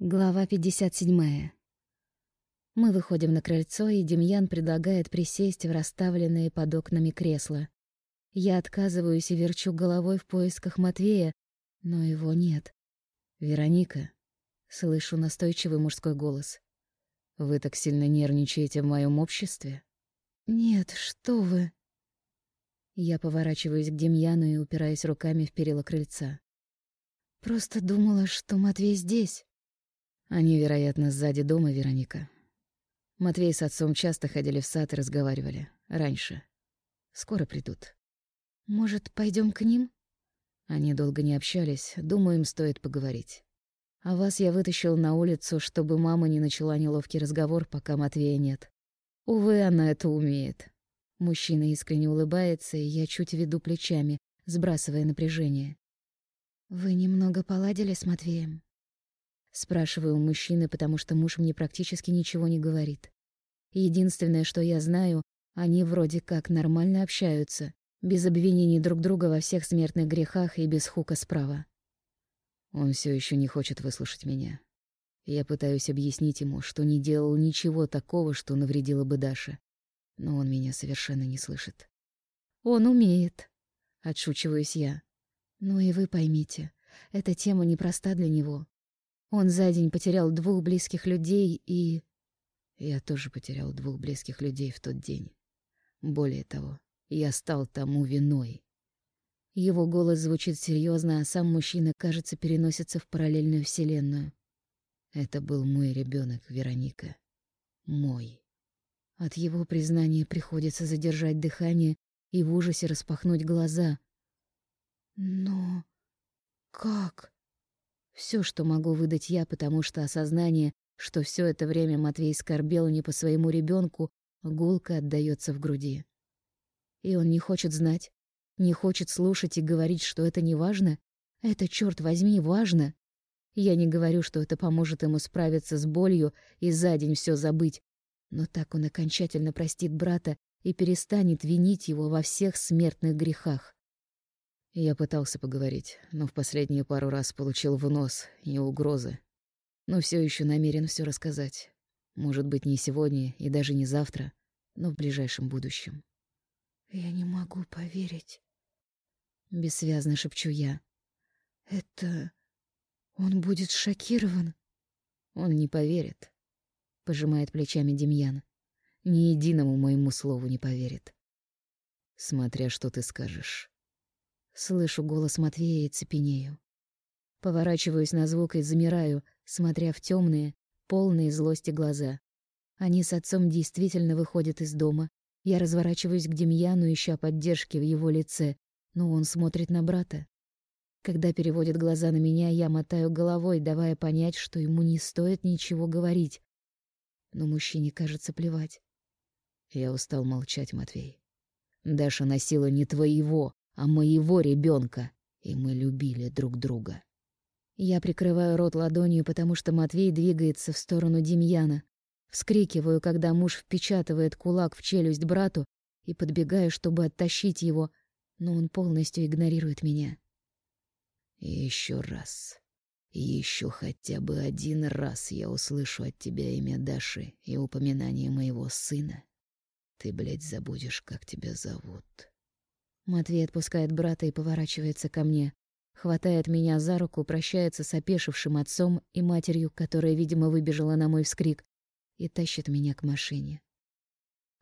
Глава 57. Мы выходим на крыльцо, и Демьян предлагает присесть в расставленные под окнами кресла. Я отказываюсь и верчу головой в поисках Матвея, но его нет. «Вероника», — слышу настойчивый мужской голос, — «вы так сильно нервничаете в моем обществе?» «Нет, что вы!» Я поворачиваюсь к Демьяну и упираюсь руками в перила крыльца. «Просто думала, что Матвей здесь». Они, вероятно, сзади дома, Вероника. Матвей с отцом часто ходили в сад и разговаривали. Раньше. Скоро придут. Может, пойдем к ним? Они долго не общались. Думаю, им стоит поговорить. А вас я вытащил на улицу, чтобы мама не начала неловкий разговор, пока Матвея нет. Увы, она это умеет. Мужчина искренне улыбается, и я чуть веду плечами, сбрасывая напряжение. «Вы немного поладили с Матвеем?» Спрашиваю у мужчины, потому что муж мне практически ничего не говорит. Единственное, что я знаю, они вроде как нормально общаются, без обвинений друг друга во всех смертных грехах и без хука справа. Он все еще не хочет выслушать меня. Я пытаюсь объяснить ему, что не делал ничего такого, что навредило бы Даше. Но он меня совершенно не слышит. «Он умеет», — отшучиваюсь я. «Ну и вы поймите, эта тема непроста для него. Он за день потерял двух близких людей и... Я тоже потерял двух близких людей в тот день. Более того, я стал тому виной. Его голос звучит серьезно, а сам мужчина, кажется, переносится в параллельную вселенную. Это был мой ребенок, Вероника. Мой. От его признания приходится задержать дыхание и в ужасе распахнуть глаза. Но как? Все, что могу выдать я, потому что осознание, что все это время Матвей скорбел не по своему ребенку, гулко отдается в груди. И он не хочет знать, не хочет слушать и говорить, что это не важно. Это, черт возьми, важно. Я не говорю, что это поможет ему справиться с болью и за день все забыть, но так он окончательно простит брата и перестанет винить его во всех смертных грехах. Я пытался поговорить, но в последние пару раз получил в нос и угрозы. Но все еще намерен все рассказать. Может быть, не сегодня и даже не завтра, но в ближайшем будущем. «Я не могу поверить», — бессвязно шепчу я. «Это... он будет шокирован». «Он не поверит», — пожимает плечами Демьян. «Ни единому моему слову не поверит». «Смотря что ты скажешь». Слышу голос Матвея и цепенею. Поворачиваюсь на звук и замираю, смотря в темные, полные злости глаза. Они с отцом действительно выходят из дома. Я разворачиваюсь к Демьяну, ища поддержки в его лице, но он смотрит на брата. Когда переводит глаза на меня, я мотаю головой, давая понять, что ему не стоит ничего говорить. Но мужчине кажется плевать. Я устал молчать, Матвей. Даша носила не твоего, а моего ребенка, и мы любили друг друга. Я прикрываю рот ладонью, потому что Матвей двигается в сторону Демьяна. Вскрикиваю, когда муж впечатывает кулак в челюсть брату и подбегаю, чтобы оттащить его, но он полностью игнорирует меня. еще раз, еще хотя бы один раз я услышу от тебя имя Даши и упоминание моего сына. Ты, блядь, забудешь, как тебя зовут. Матвей отпускает брата и поворачивается ко мне. Хватает меня за руку, прощается с опешившим отцом и матерью, которая, видимо, выбежала на мой вскрик, и тащит меня к машине.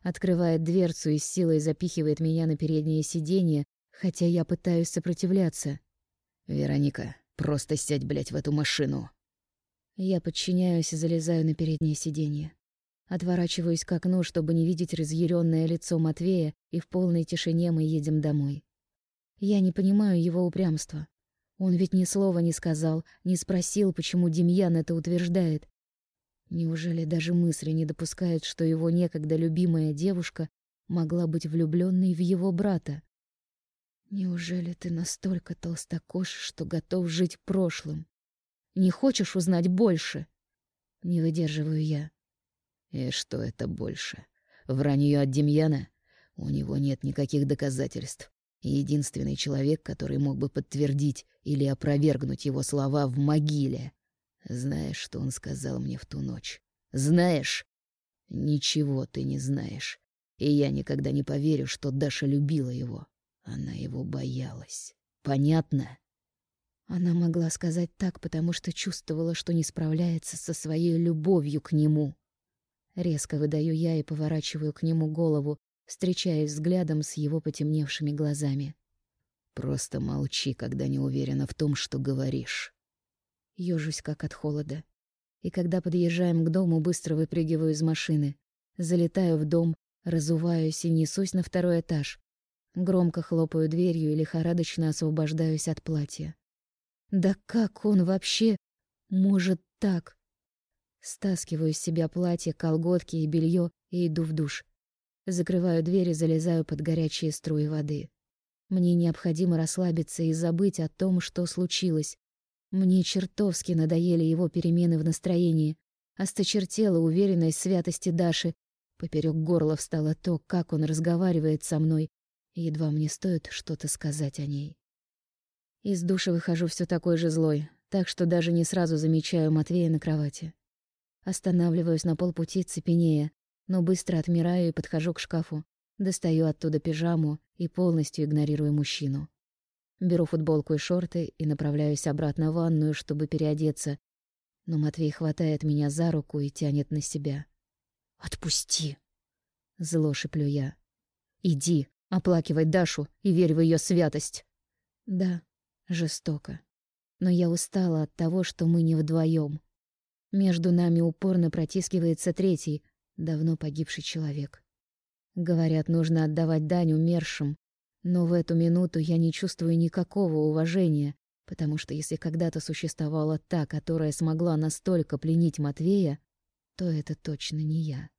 Открывает дверцу и с силой запихивает меня на переднее сиденье, хотя я пытаюсь сопротивляться. «Вероника, просто сядь, блядь, в эту машину!» Я подчиняюсь и залезаю на переднее сиденье. Отворачиваюсь к окну, чтобы не видеть разъяренное лицо Матвея, и в полной тишине мы едем домой. Я не понимаю его упрямства. Он ведь ни слова не сказал, не спросил, почему Демьян это утверждает. Неужели даже мысли не допускают, что его некогда любимая девушка могла быть влюбленной в его брата? Неужели ты настолько толстокож, что готов жить прошлым? Не хочешь узнать больше? Не выдерживаю я. И что это больше? Вранье от Демьяна? У него нет никаких доказательств. Единственный человек, который мог бы подтвердить или опровергнуть его слова в могиле. Знаешь, что он сказал мне в ту ночь? Знаешь? Ничего ты не знаешь. И я никогда не поверю, что Даша любила его. Она его боялась. Понятно? Она могла сказать так, потому что чувствовала, что не справляется со своей любовью к нему. Резко выдаю я и поворачиваю к нему голову, встречаясь взглядом с его потемневшими глазами. Просто молчи, когда не уверена в том, что говоришь. Ёжусь как от холода. И когда подъезжаем к дому, быстро выпрыгиваю из машины. Залетаю в дом, разуваюсь и несусь на второй этаж. Громко хлопаю дверью и лихорадочно освобождаюсь от платья. Да как он вообще может так? Стаскиваю с себя платье, колготки и белье и иду в душ. Закрываю дверь и залезаю под горячие струи воды. Мне необходимо расслабиться и забыть о том, что случилось. Мне чертовски надоели его перемены в настроении. Осточертела уверенность святости Даши. Поперек горла встало то, как он разговаривает со мной. Едва мне стоит что-то сказать о ней. Из душа выхожу все такой же злой, так что даже не сразу замечаю Матвея на кровати. Останавливаюсь на полпути цепенея, но быстро отмираю и подхожу к шкафу. Достаю оттуда пижаму и полностью игнорирую мужчину. Беру футболку и шорты и направляюсь обратно в ванную, чтобы переодеться. Но Матвей хватает меня за руку и тянет на себя. «Отпусти!» Зло шиплю я. «Иди, оплакивай Дашу и верь в ее святость!» «Да, Жестоко. Но я устала от того, что мы не вдвоем. Между нами упорно протискивается третий, давно погибший человек. Говорят, нужно отдавать дань умершим, но в эту минуту я не чувствую никакого уважения, потому что если когда-то существовала та, которая смогла настолько пленить Матвея, то это точно не я.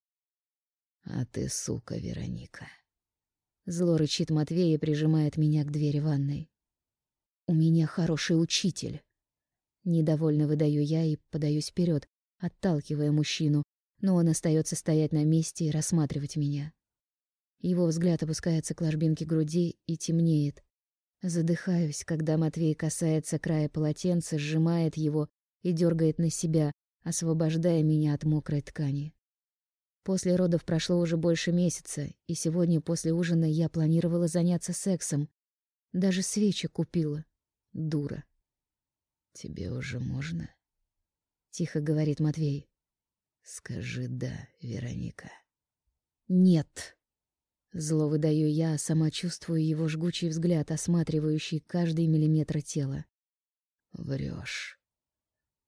А ты сука, Вероника. Зло рычит Матвей и прижимает меня к двери ванной. У меня хороший учитель. Недовольно выдаю я и подаюсь вперед, отталкивая мужчину, но он остается стоять на месте и рассматривать меня. Его взгляд опускается к ложбинке груди и темнеет. Задыхаюсь, когда Матвей касается края полотенца, сжимает его и дергает на себя, освобождая меня от мокрой ткани. После родов прошло уже больше месяца, и сегодня после ужина я планировала заняться сексом. Даже свечи купила дура. Тебе уже можно? Тихо говорит Матвей. Скажи «да», Вероника. Нет. Зло выдаю я, сама чувствую его жгучий взгляд, осматривающий каждый миллиметр тела. Врешь.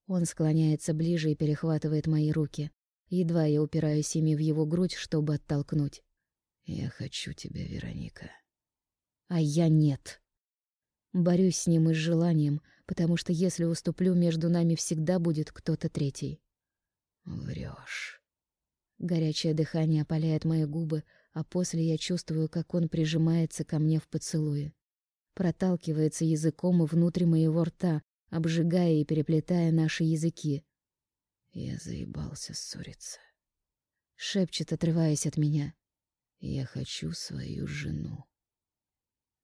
Он склоняется ближе и перехватывает мои руки. Едва я упираюсь ими в его грудь, чтобы оттолкнуть. Я хочу тебя, Вероника. А я нет. Борюсь с ним и с желанием, потому что если уступлю, между нами всегда будет кто-то третий. Врешь. Горячее дыхание опаляет мои губы, а после я чувствую, как он прижимается ко мне в поцелуе. Проталкивается языком внутрь моего рта, обжигая и переплетая наши языки. Я заебался ссориться. Шепчет, отрываясь от меня. Я хочу свою жену.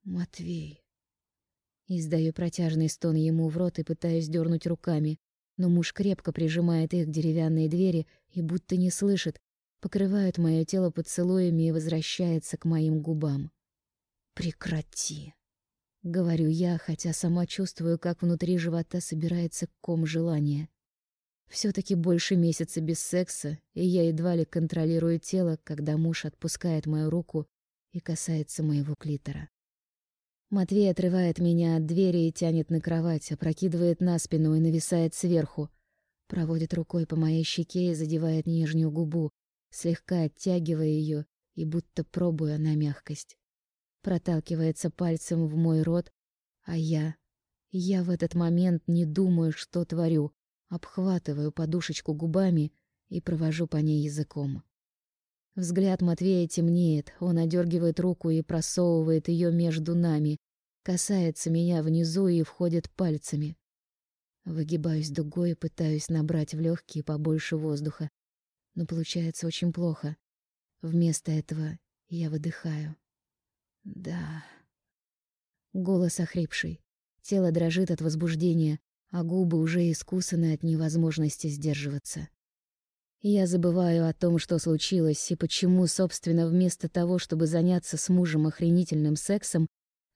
Матвей. Издаю протяжный стон ему в рот и пытаюсь дернуть руками, но муж крепко прижимает их к деревянной двери и будто не слышит, покрывает мое тело поцелуями и возвращается к моим губам. «Прекрати!» — говорю я, хотя сама чувствую, как внутри живота собирается ком желания. все таки больше месяца без секса, и я едва ли контролирую тело, когда муж отпускает мою руку и касается моего клитора. Матвей отрывает меня от двери и тянет на кровать, опрокидывает на спину и нависает сверху. Проводит рукой по моей щеке и задевает нижнюю губу, слегка оттягивая ее и будто пробуя на мягкость. Проталкивается пальцем в мой рот, а я... Я в этот момент не думаю, что творю, обхватываю подушечку губами и провожу по ней языком. Взгляд Матвея темнеет, он одергивает руку и просовывает ее между нами, касается меня внизу и входит пальцами. Выгибаюсь дугой и пытаюсь набрать в легкие побольше воздуха, но получается очень плохо. Вместо этого я выдыхаю. Да. Голос охрипший. Тело дрожит от возбуждения, а губы уже искусаны от невозможности сдерживаться. Я забываю о том, что случилось, и почему, собственно, вместо того, чтобы заняться с мужем охренительным сексом,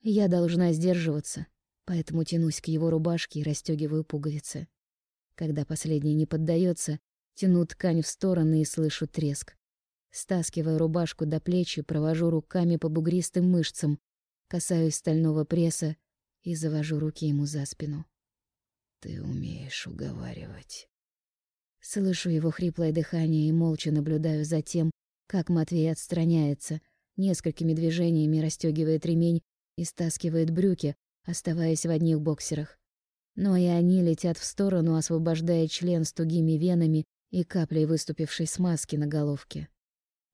я должна сдерживаться, поэтому тянусь к его рубашке и расстёгиваю пуговицы. Когда последний не поддается, тяну ткань в стороны и слышу треск. Стаскиваю рубашку до плеч и провожу руками по бугристым мышцам, касаюсь стального пресса и завожу руки ему за спину. «Ты умеешь уговаривать». Слышу его хриплое дыхание и молча наблюдаю за тем, как Матвей отстраняется, несколькими движениями расстёгивает ремень и стаскивает брюки, оставаясь в одних боксерах. Но и они летят в сторону, освобождая член с тугими венами и каплей выступившей смазки на головке.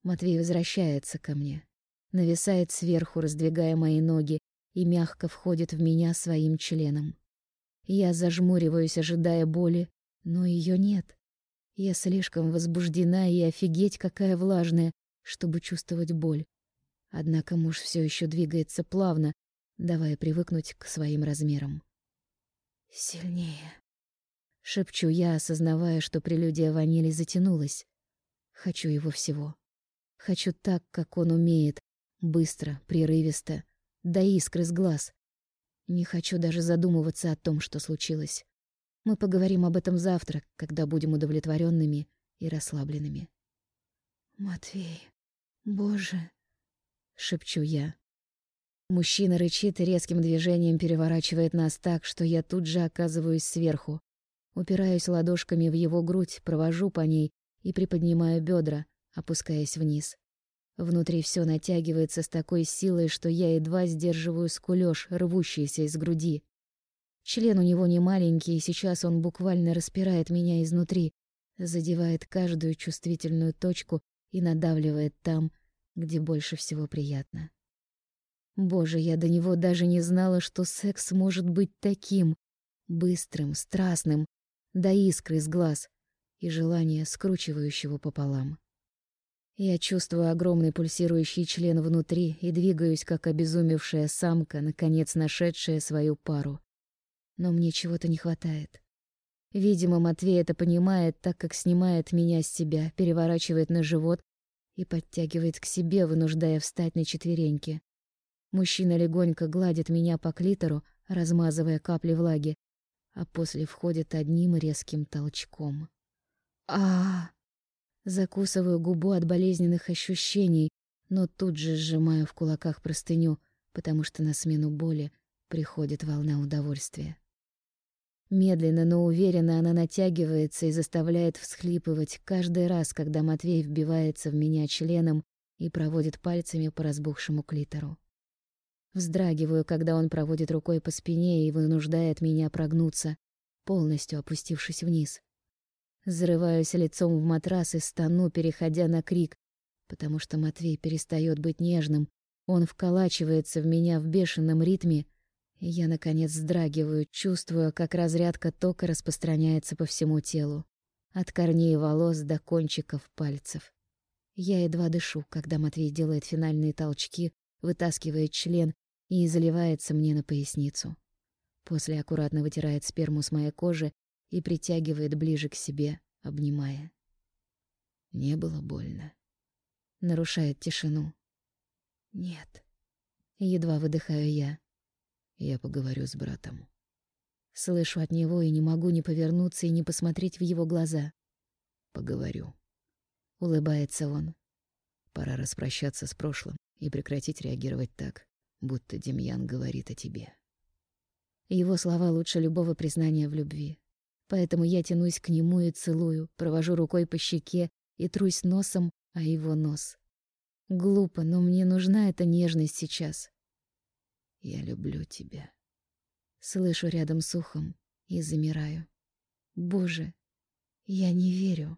Матвей возвращается ко мне, нависает сверху, раздвигая мои ноги, и мягко входит в меня своим членом. Я зажмуриваюсь, ожидая боли, но ее нет. Я слишком возбуждена и офигеть какая влажная, чтобы чувствовать боль. Однако муж все еще двигается плавно, давая привыкнуть к своим размерам. «Сильнее», — шепчу я, осознавая, что прелюдия ванили затянулась. Хочу его всего. Хочу так, как он умеет, быстро, прерывисто, до искры с глаз. Не хочу даже задумываться о том, что случилось. Мы поговорим об этом завтра, когда будем удовлетворенными и расслабленными. Матвей, Боже, шепчу я. Мужчина рычит и резким движением переворачивает нас так, что я тут же оказываюсь сверху. Упираюсь ладошками в его грудь, провожу по ней и приподнимаю бедра, опускаясь вниз. Внутри все натягивается с такой силой, что я едва сдерживаю скулёж, рвущийся из груди. Член у него не маленький, и сейчас он буквально распирает меня изнутри, задевает каждую чувствительную точку и надавливает там, где больше всего приятно. Боже, я до него даже не знала, что секс может быть таким быстрым, страстным, до искры из глаз и желания, скручивающего пополам. Я чувствую огромный пульсирующий член внутри и двигаюсь, как обезумевшая самка, наконец нашедшая свою пару но мне чего-то не хватает. Видимо, Матвей это понимает, так как снимает меня с себя, переворачивает на живот и подтягивает к себе, вынуждая встать на четвереньки. Мужчина легонько гладит меня по клитору, размазывая капли влаги, а после входит одним резким толчком. А, Закусываю губу от болезненных ощущений, но тут же сжимаю в кулаках простыню, потому что на смену боли приходит волна удовольствия. Медленно, но уверенно она натягивается и заставляет всхлипывать каждый раз, когда Матвей вбивается в меня членом и проводит пальцами по разбухшему клитору. Вздрагиваю, когда он проводит рукой по спине и вынуждает меня прогнуться, полностью опустившись вниз. Зарываюсь лицом в матрас и стану, переходя на крик, потому что Матвей перестает быть нежным, он вколачивается в меня в бешеном ритме — я, наконец, вздрагиваю, чувствуя, как разрядка тока распространяется по всему телу. От корней волос до кончиков пальцев. Я едва дышу, когда Матвей делает финальные толчки, вытаскивает член и заливается мне на поясницу. После аккуратно вытирает сперму с моей кожи и притягивает ближе к себе, обнимая. Не было больно. Нарушает тишину. Нет. Едва выдыхаю я. Я поговорю с братом. Слышу от него и не могу не повернуться и не посмотреть в его глаза. Поговорю. Улыбается он. Пора распрощаться с прошлым и прекратить реагировать так, будто Демьян говорит о тебе. Его слова лучше любого признания в любви. Поэтому я тянусь к нему и целую, провожу рукой по щеке и трусь носом о его нос. Глупо, но мне нужна эта нежность сейчас. Я люблю тебя. Слышу рядом с ухом и замираю. Боже, я не верю.